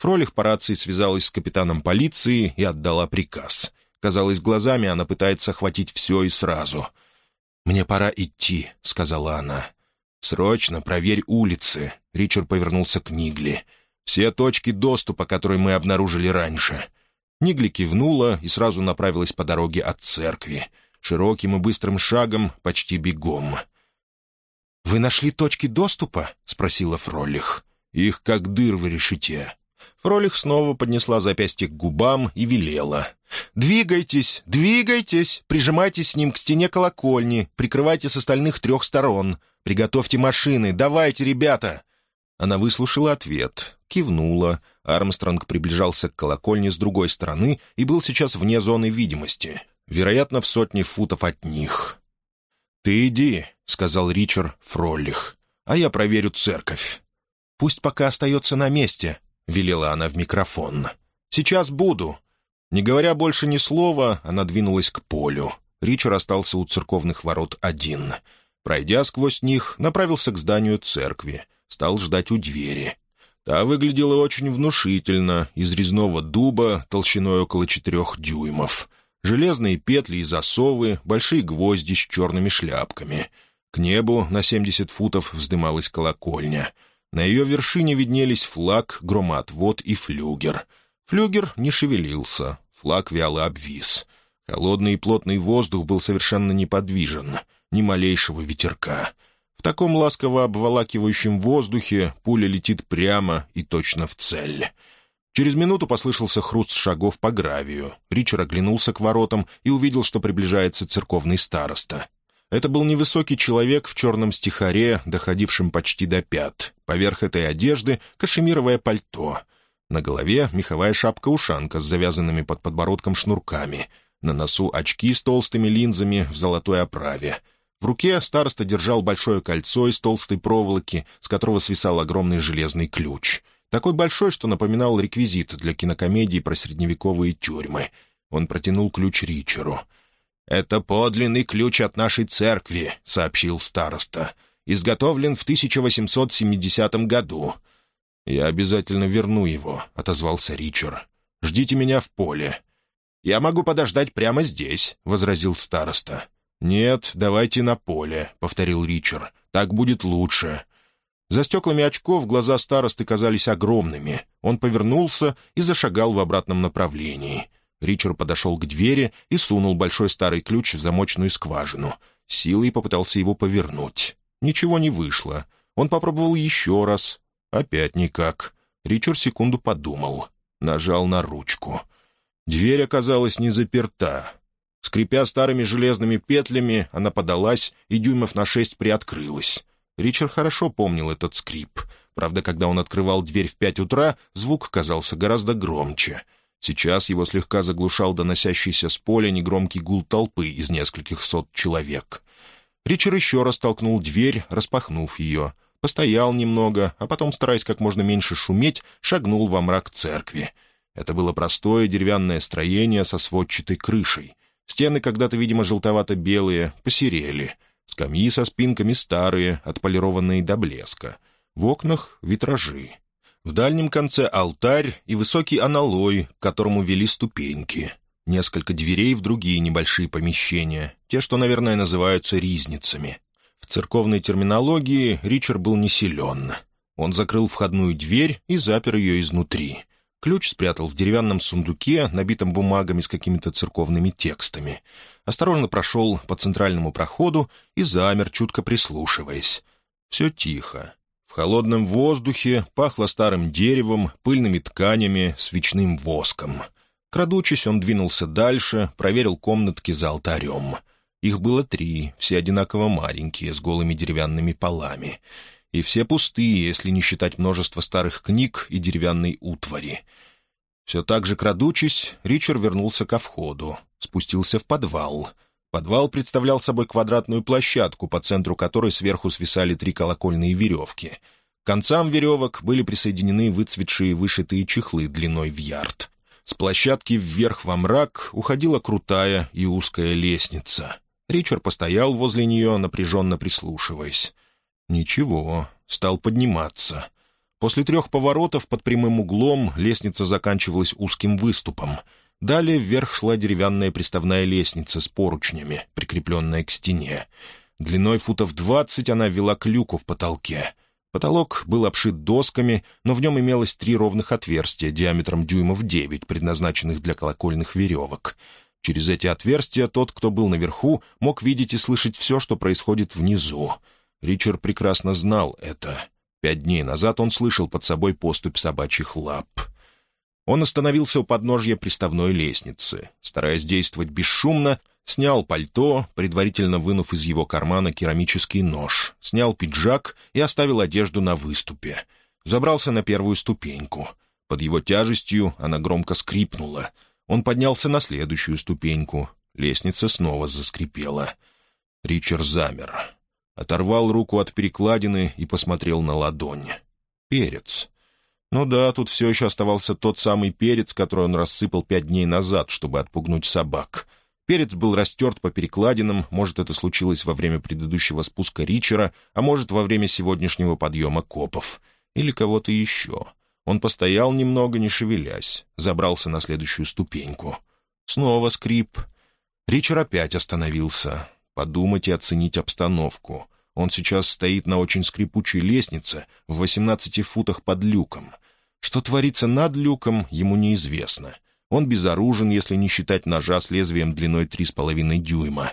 Фролих по рации связалась с капитаном полиции и отдала приказ. Казалось, глазами она пытается охватить все и сразу. «Мне пора идти», — сказала она. «Срочно проверь улицы», — Ричард повернулся к Нигли. «Все точки доступа, которые мы обнаружили раньше». Нигли кивнула и сразу направилась по дороге от церкви. Широким и быстрым шагом, почти бегом. «Вы нашли точки доступа?» — спросила Фролих. «Их как дыр в решете». Фролих снова поднесла запястье к губам и велела. «Двигайтесь, двигайтесь! Прижимайтесь с ним к стене колокольни, прикрывайте с остальных трех сторон. Приготовьте машины, давайте, ребята!» Она выслушала ответ, кивнула. Армстронг приближался к колокольне с другой стороны и был сейчас вне зоны видимости, вероятно, в сотне футов от них. «Ты иди», — сказал Ричард Фроллих. а я проверю церковь». «Пусть пока остается на месте», — велела она в микрофон. «Сейчас буду». Не говоря больше ни слова, она двинулась к полю. Ричард остался у церковных ворот один. Пройдя сквозь них, направился к зданию церкви. Стал ждать у двери. Та выглядела очень внушительно, из резного дуба, толщиной около четырех дюймов. Железные петли и засовы, большие гвозди с черными шляпками. К небу на семьдесят футов вздымалась колокольня. На ее вершине виднелись флаг, громоотвод и флюгер. Флюгер не шевелился, флаг вяло обвис. Холодный и плотный воздух был совершенно неподвижен, ни малейшего ветерка. В таком ласково обволакивающем воздухе пуля летит прямо и точно в цель. Через минуту послышался хруст шагов по гравию. Ричард оглянулся к воротам и увидел, что приближается церковный староста. Это был невысокий человек в черном стихаре, доходившем почти до пят. Поверх этой одежды — кашемировое пальто. На голове меховая шапка-ушанка с завязанными под подбородком шнурками. На носу очки с толстыми линзами в золотой оправе. В руке староста держал большое кольцо из толстой проволоки, с которого свисал огромный железный ключ. Такой большой, что напоминал реквизит для кинокомедии про средневековые тюрьмы. Он протянул ключ Ричеру. «Это подлинный ключ от нашей церкви», — сообщил староста. «Изготовлен в 1870 году». «Я обязательно верну его», — отозвался Ричард. «Ждите меня в поле». «Я могу подождать прямо здесь», — возразил староста. «Нет, давайте на поле», — повторил Ричард. «Так будет лучше». За стеклами очков глаза старосты казались огромными. Он повернулся и зашагал в обратном направлении. Ричард подошел к двери и сунул большой старый ключ в замочную скважину. Силой попытался его повернуть. Ничего не вышло. Он попробовал еще раз. Опять никак. Ричард секунду подумал. Нажал на ручку. Дверь оказалась не заперта. Скрипя старыми железными петлями, она подалась и дюймов на шесть приоткрылась. Ричард хорошо помнил этот скрип. Правда, когда он открывал дверь в пять утра, звук казался гораздо громче — Сейчас его слегка заглушал доносящийся с поля негромкий гул толпы из нескольких сот человек. Ричард еще раз толкнул дверь, распахнув ее. Постоял немного, а потом, стараясь как можно меньше шуметь, шагнул во мрак церкви. Это было простое деревянное строение со сводчатой крышей. Стены, когда-то, видимо, желтовато-белые, посерели. Скамьи со спинками старые, отполированные до блеска. В окнах — витражи. В дальнем конце алтарь и высокий аналой, к которому вели ступеньки. Несколько дверей в другие небольшие помещения, те, что, наверное, называются ризницами. В церковной терминологии Ричард был не силен. Он закрыл входную дверь и запер ее изнутри. Ключ спрятал в деревянном сундуке, набитом бумагами с какими-то церковными текстами. Осторожно прошел по центральному проходу и замер, чутко прислушиваясь. Все тихо. В холодном воздухе пахло старым деревом, пыльными тканями, свечным воском. Крадучись, он двинулся дальше, проверил комнатки за алтарем. Их было три, все одинаково маленькие, с голыми деревянными полами. И все пустые, если не считать множество старых книг и деревянной утвари. Все так же крадучись, Ричард вернулся ко входу, спустился в подвал — Подвал представлял собой квадратную площадку, по центру которой сверху свисали три колокольные веревки. К концам веревок были присоединены выцветшие вышитые чехлы длиной в ярд. С площадки вверх во мрак уходила крутая и узкая лестница. Ричард постоял возле нее, напряженно прислушиваясь. Ничего, стал подниматься. После трех поворотов под прямым углом лестница заканчивалась узким выступом — Далее вверх шла деревянная приставная лестница с поручнями, прикрепленная к стене. Длиной футов двадцать она вела к люку в потолке. Потолок был обшит досками, но в нем имелось три ровных отверстия диаметром дюймов девять, предназначенных для колокольных веревок. Через эти отверстия тот, кто был наверху, мог видеть и слышать все, что происходит внизу. Ричард прекрасно знал это. Пять дней назад он слышал под собой поступь собачьих лап. Он остановился у подножья приставной лестницы. Стараясь действовать бесшумно, снял пальто, предварительно вынув из его кармана керамический нож, снял пиджак и оставил одежду на выступе. Забрался на первую ступеньку. Под его тяжестью она громко скрипнула. Он поднялся на следующую ступеньку. Лестница снова заскрипела. Ричард замер. Оторвал руку от перекладины и посмотрел на ладонь. Перец. Ну да, тут все еще оставался тот самый перец, который он рассыпал пять дней назад, чтобы отпугнуть собак. Перец был растерт по перекладинам, может, это случилось во время предыдущего спуска Ричера, а может, во время сегодняшнего подъема копов. Или кого-то еще. Он постоял немного, не шевелясь, забрался на следующую ступеньку. Снова скрип. Ричер опять остановился. Подумать и оценить обстановку. Он сейчас стоит на очень скрипучей лестнице в 18 футах под люком. Что творится над люком, ему неизвестно. Он безоружен, если не считать ножа с лезвием длиной три с половиной дюйма.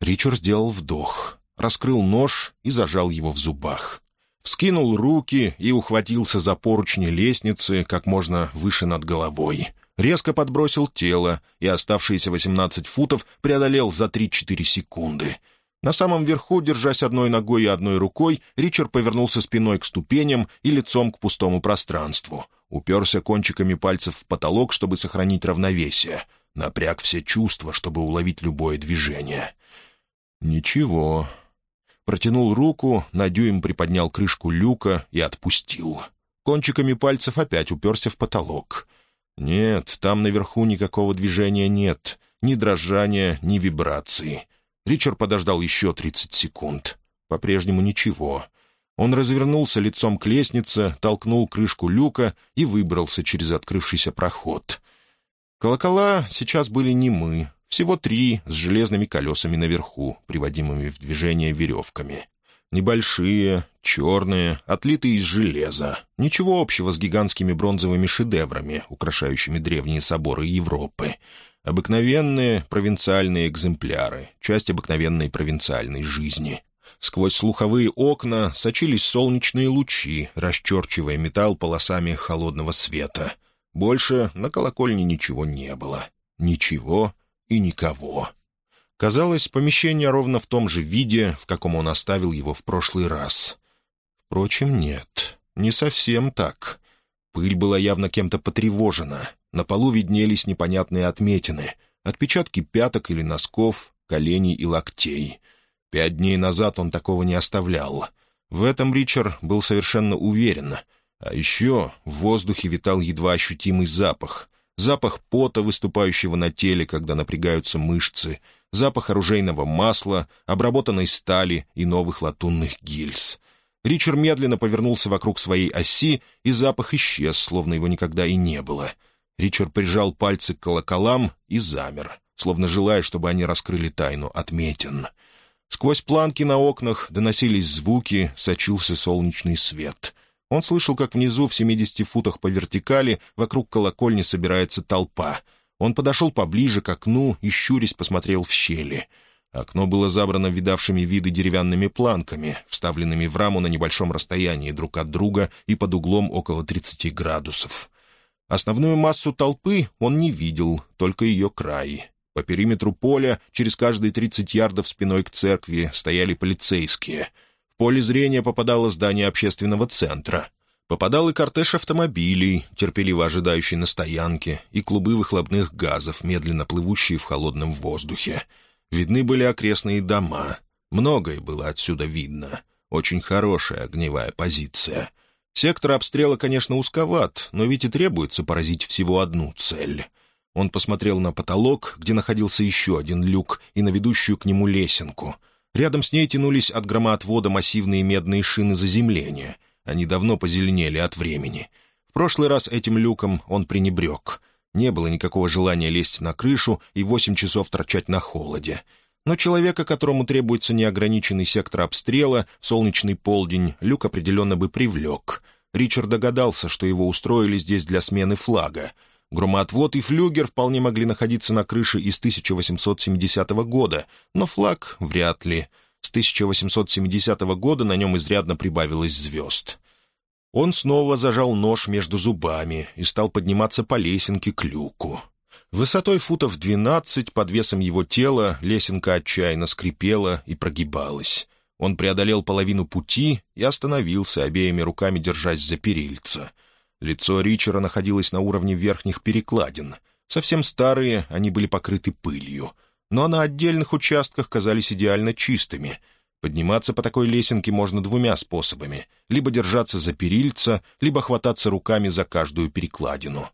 Ричард сделал вдох, раскрыл нож и зажал его в зубах. Вскинул руки и ухватился за поручни лестницы как можно выше над головой. Резко подбросил тело и оставшиеся 18 футов преодолел за 3-4 секунды — на самом верху, держась одной ногой и одной рукой, Ричард повернулся спиной к ступеням и лицом к пустому пространству. Уперся кончиками пальцев в потолок, чтобы сохранить равновесие. Напряг все чувства, чтобы уловить любое движение. «Ничего». Протянул руку, на дюйм приподнял крышку люка и отпустил. Кончиками пальцев опять уперся в потолок. «Нет, там наверху никакого движения нет, ни дрожания, ни вибрации». Ричард подождал еще 30 секунд. По-прежнему ничего. Он развернулся лицом к лестнице, толкнул крышку люка и выбрался через открывшийся проход. Колокола сейчас были немы, всего три, с железными колесами наверху, приводимыми в движение веревками. Небольшие, черные, отлитые из железа. Ничего общего с гигантскими бронзовыми шедеврами, украшающими древние соборы Европы. Обыкновенные провинциальные экземпляры, часть обыкновенной провинциальной жизни. Сквозь слуховые окна сочились солнечные лучи, расчерчивая металл полосами холодного света. Больше на колокольне ничего не было. Ничего и никого. Казалось, помещение ровно в том же виде, в каком он оставил его в прошлый раз. Впрочем, нет, не совсем так. Пыль была явно кем-то потревожена, на полу виднелись непонятные отметины, отпечатки пяток или носков, коленей и локтей. Пять дней назад он такого не оставлял. В этом Ричард был совершенно уверен. А еще в воздухе витал едва ощутимый запах. Запах пота, выступающего на теле, когда напрягаются мышцы, запах оружейного масла, обработанной стали и новых латунных гильз. Ричард медленно повернулся вокруг своей оси, и запах исчез, словно его никогда и не было — Ричард прижал пальцы к колоколам и замер, словно желая, чтобы они раскрыли тайну отметин. Сквозь планки на окнах доносились звуки, сочился солнечный свет. Он слышал, как внизу, в 70 футах по вертикали, вокруг колокольни собирается толпа. Он подошел поближе к окну и, щурясь, посмотрел в щели. Окно было забрано видавшими виды деревянными планками, вставленными в раму на небольшом расстоянии друг от друга и под углом около 30 градусов. Основную массу толпы он не видел, только ее край. По периметру поля, через каждые 30 ярдов спиной к церкви, стояли полицейские. В поле зрения попадало здание общественного центра. Попадал и кортеж автомобилей, терпеливо ожидающий на стоянке, и клубы выхлопных газов, медленно плывущие в холодном воздухе. Видны были окрестные дома. Многое было отсюда видно. Очень хорошая огневая позиция — Сектор обстрела, конечно, узковат, но ведь и требуется поразить всего одну цель. Он посмотрел на потолок, где находился еще один люк, и на ведущую к нему лесенку. Рядом с ней тянулись от громоотвода массивные медные шины заземления. Они давно позеленели от времени. В прошлый раз этим люком он пренебрег. Не было никакого желания лезть на крышу и восемь часов торчать на холоде. Но человека, которому требуется неограниченный сектор обстрела, солнечный полдень, люк определенно бы привлек. Ричард догадался, что его устроили здесь для смены флага. Громоотвод и флюгер вполне могли находиться на крыше из 1870 года, но флаг вряд ли. С 1870 года на нем изрядно прибавилось звезд. Он снова зажал нож между зубами и стал подниматься по лесенке к люку. Высотой футов двенадцать под весом его тела лесенка отчаянно скрипела и прогибалась. Он преодолел половину пути и остановился, обеими руками держась за перильца. Лицо Ричера находилось на уровне верхних перекладин. Совсем старые, они были покрыты пылью. Но на отдельных участках казались идеально чистыми. Подниматься по такой лесенке можно двумя способами. Либо держаться за перильца, либо хвататься руками за каждую перекладину.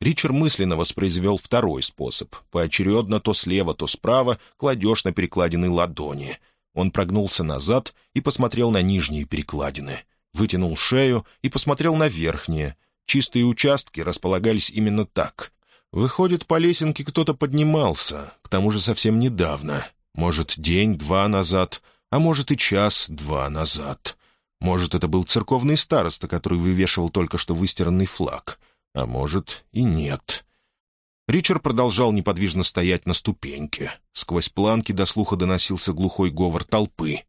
Ричард мысленно воспроизвел второй способ. Поочередно то слева, то справа кладешь на перекладины ладони. Он прогнулся назад и посмотрел на нижние перекладины. Вытянул шею и посмотрел на верхние. Чистые участки располагались именно так. Выходит, по лесенке кто-то поднимался, к тому же совсем недавно. Может, день-два назад — а может и час-два назад. Может, это был церковный староста, который вывешивал только что выстиранный флаг, а может и нет. Ричард продолжал неподвижно стоять на ступеньке. Сквозь планки до слуха доносился глухой говор толпы.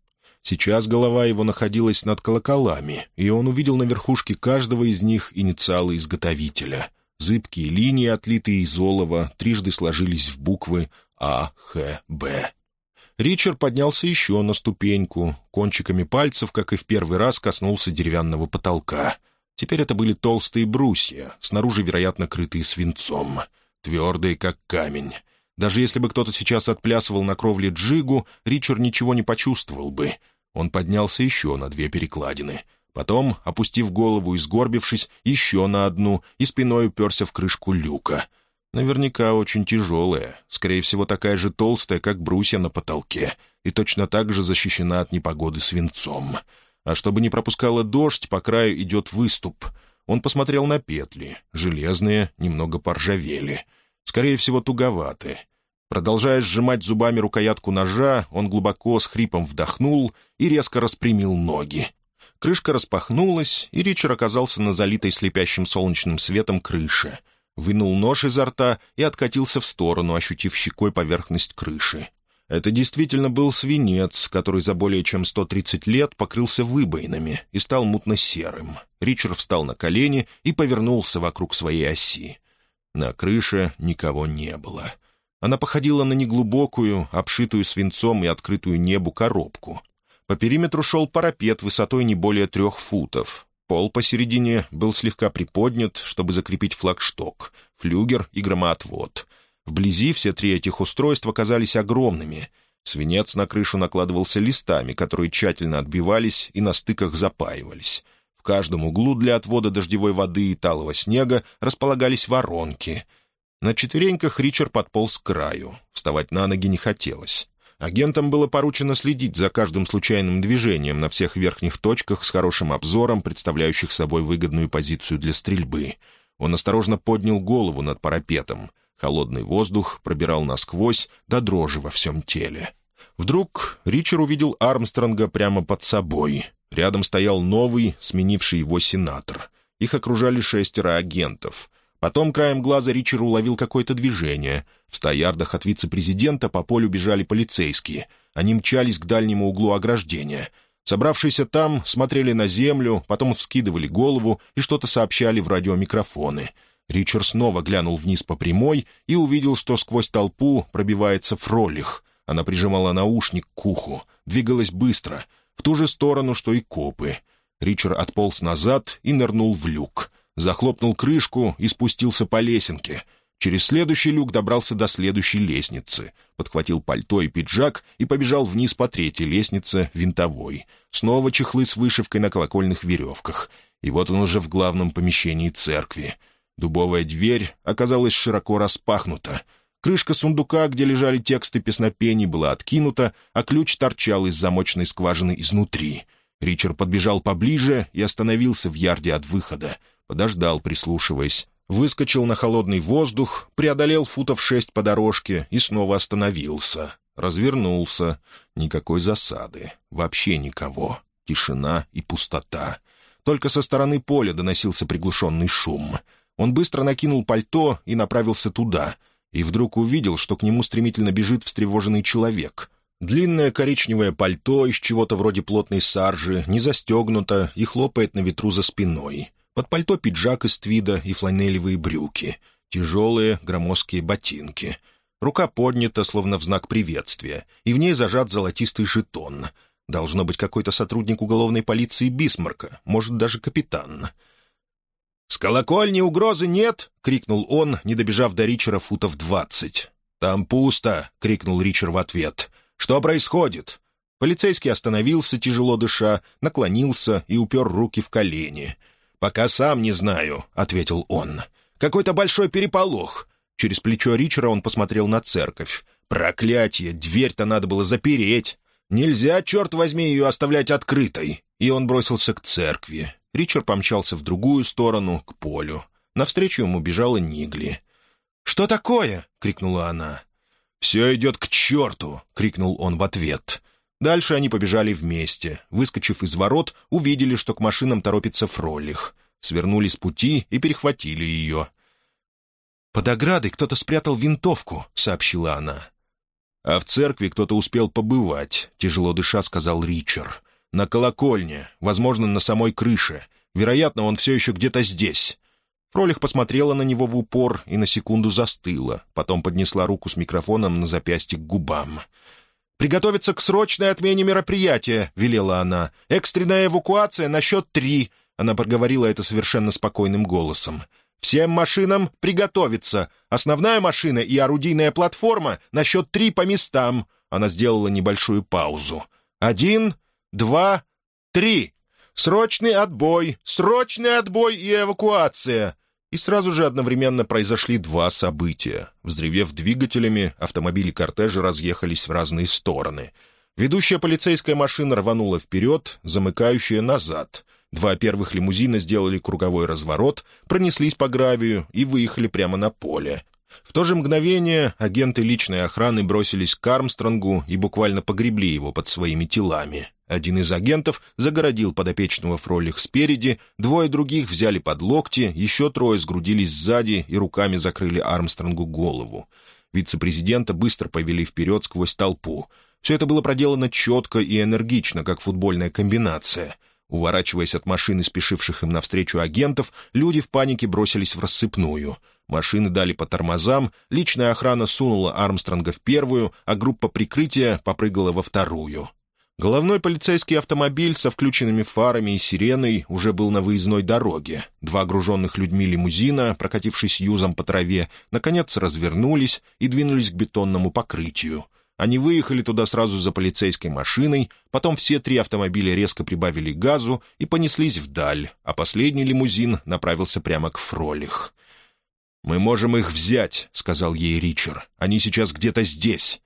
Сейчас голова его находилась над колоколами, и он увидел на верхушке каждого из них инициалы изготовителя. Зыбкие линии, отлитые из олова, трижды сложились в буквы А, Х, Б. Ричард поднялся еще на ступеньку, кончиками пальцев, как и в первый раз, коснулся деревянного потолка. Теперь это были толстые брусья, снаружи, вероятно, крытые свинцом, твердые, как камень. Даже если бы кто-то сейчас отплясывал на кровле джигу, Ричард ничего не почувствовал бы. Он поднялся еще на две перекладины. Потом, опустив голову и сгорбившись, еще на одну и спиной уперся в крышку люка — Наверняка очень тяжелая, скорее всего, такая же толстая, как брусья на потолке, и точно так же защищена от непогоды свинцом. А чтобы не пропускала дождь, по краю идет выступ. Он посмотрел на петли. Железные, немного поржавели. Скорее всего, туговаты. Продолжая сжимать зубами рукоятку ножа, он глубоко с хрипом вдохнул и резко распрямил ноги. Крышка распахнулась, и Ричард оказался на залитой слепящим солнечным светом крыше — вынул нож изо рта и откатился в сторону, ощутив щекой поверхность крыши. Это действительно был свинец, который за более чем 130 лет покрылся выбоинами и стал мутно-серым. Ричард встал на колени и повернулся вокруг своей оси. На крыше никого не было. Она походила на неглубокую, обшитую свинцом и открытую небу коробку. По периметру шел парапет высотой не более трех футов. Пол посередине был слегка приподнят, чтобы закрепить флагшток, флюгер и громоотвод. Вблизи все три этих устройства казались огромными. Свинец на крышу накладывался листами, которые тщательно отбивались и на стыках запаивались. В каждом углу для отвода дождевой воды и талого снега располагались воронки. На четвереньках Ричард подполз к краю. Вставать на ноги не хотелось. Агентам было поручено следить за каждым случайным движением на всех верхних точках с хорошим обзором, представляющих собой выгодную позицию для стрельбы. Он осторожно поднял голову над парапетом. Холодный воздух пробирал насквозь до дрожи во всем теле. Вдруг Ричард увидел Армстронга прямо под собой. Рядом стоял новый, сменивший его сенатор. Их окружали шестеро агентов. Потом краем глаза Ричард уловил какое-то движение. В ста ярдах от вице-президента по полю бежали полицейские. Они мчались к дальнему углу ограждения. Собравшиеся там смотрели на землю, потом вскидывали голову и что-то сообщали в радиомикрофоны. Ричард снова глянул вниз по прямой и увидел, что сквозь толпу пробивается Фролих. Она прижимала наушник к уху, двигалась быстро, в ту же сторону, что и копы. Ричард отполз назад и нырнул в люк захлопнул крышку и спустился по лесенке. Через следующий люк добрался до следующей лестницы, подхватил пальто и пиджак и побежал вниз по третьей лестнице, винтовой. Снова чехлы с вышивкой на колокольных веревках. И вот он уже в главном помещении церкви. Дубовая дверь оказалась широко распахнута. Крышка сундука, где лежали тексты песнопений, была откинута, а ключ торчал из замочной скважины изнутри. Ричард подбежал поближе и остановился в ярде от выхода подождал, прислушиваясь, выскочил на холодный воздух, преодолел футов шесть по дорожке и снова остановился. Развернулся. Никакой засады. Вообще никого. Тишина и пустота. Только со стороны поля доносился приглушенный шум. Он быстро накинул пальто и направился туда. И вдруг увидел, что к нему стремительно бежит встревоженный человек. Длинное коричневое пальто из чего-то вроде плотной саржи, не застегнуто и хлопает на ветру за спиной. Под пальто пиджак из твида и фланелевые брюки. Тяжелые громоздкие ботинки. Рука поднята, словно в знак приветствия, и в ней зажат золотистый жетон. Должно быть какой-то сотрудник уголовной полиции Бисмарка, может, даже капитан. «С колокольни угрозы нет!» — крикнул он, не добежав до Ричера футов двадцать. «Там пусто!» — крикнул Ричер в ответ. «Что происходит?» Полицейский остановился, тяжело дыша, наклонился и упер руки в колени. «Пока сам не знаю», — ответил он. «Какой-то большой переполох». Через плечо Ричера он посмотрел на церковь. «Проклятие! Дверь-то надо было запереть! Нельзя, черт возьми, ее оставлять открытой!» И он бросился к церкви. Ричард помчался в другую сторону, к полю. Навстречу ему бежала Нигли. «Что такое?» — крикнула она. «Все идет к черту!» — крикнул он в ответ. Дальше они побежали вместе. Выскочив из ворот, увидели, что к машинам торопится Фролих. Свернули с пути и перехватили ее. «Под оградой кто-то спрятал винтовку», — сообщила она. «А в церкви кто-то успел побывать», — тяжело дыша сказал Ричард. «На колокольне, возможно, на самой крыше. Вероятно, он все еще где-то здесь». Фролих посмотрела на него в упор и на секунду застыла, потом поднесла руку с микрофоном на запястье к губам. «Приготовиться к срочной отмене мероприятия», — велела она. «Экстренная эвакуация на счет три». Она проговорила это совершенно спокойным голосом. «Всем машинам приготовиться. Основная машина и орудийная платформа на счет три по местам». Она сделала небольшую паузу. «Один, два, три. Срочный отбой, срочный отбой и эвакуация». И сразу же одновременно произошли два события. Взревев двигателями, автомобили кортежа разъехались в разные стороны. Ведущая полицейская машина рванула вперед, замыкающая назад. Два первых лимузина сделали круговой разворот, пронеслись по гравию и выехали прямо на поле. В то же мгновение агенты личной охраны бросились к Армстронгу и буквально погребли его под своими телами. Один из агентов загородил подопечного Фролих спереди, двое других взяли под локти, еще трое сгрудились сзади и руками закрыли Армстронгу голову. Вице-президента быстро повели вперед сквозь толпу. Все это было проделано четко и энергично, как футбольная комбинация. Уворачиваясь от машины, спешивших им навстречу агентов, люди в панике бросились в рассыпную. Машины дали по тормозам, личная охрана сунула Армстронга в первую, а группа прикрытия попрыгала во вторую. Головной полицейский автомобиль со включенными фарами и сиреной уже был на выездной дороге. Два груженных людьми лимузина, прокатившись юзом по траве, наконец развернулись и двинулись к бетонному покрытию. Они выехали туда сразу за полицейской машиной, потом все три автомобиля резко прибавили газу и понеслись вдаль, а последний лимузин направился прямо к Фролих. «Мы можем их взять», — сказал ей Ричард. «Они сейчас где-то здесь».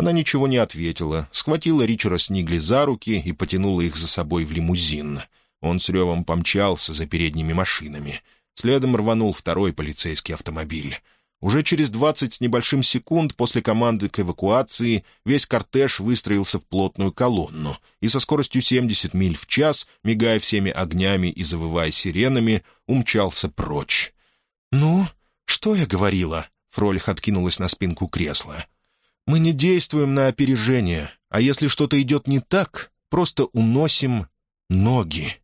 Она ничего не ответила, схватила Ричера с Нигли за руки и потянула их за собой в лимузин. Он с ревом помчался за передними машинами. Следом рванул второй полицейский автомобиль. Уже через двадцать с небольшим секунд после команды к эвакуации весь кортеж выстроился в плотную колонну и со скоростью 70 миль в час, мигая всеми огнями и завывая сиренами, умчался прочь. «Ну, что я говорила?» — Фролих откинулась на спинку кресла. Мы не действуем на опережение, а если что-то идет не так, просто уносим ноги.